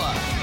Iowa.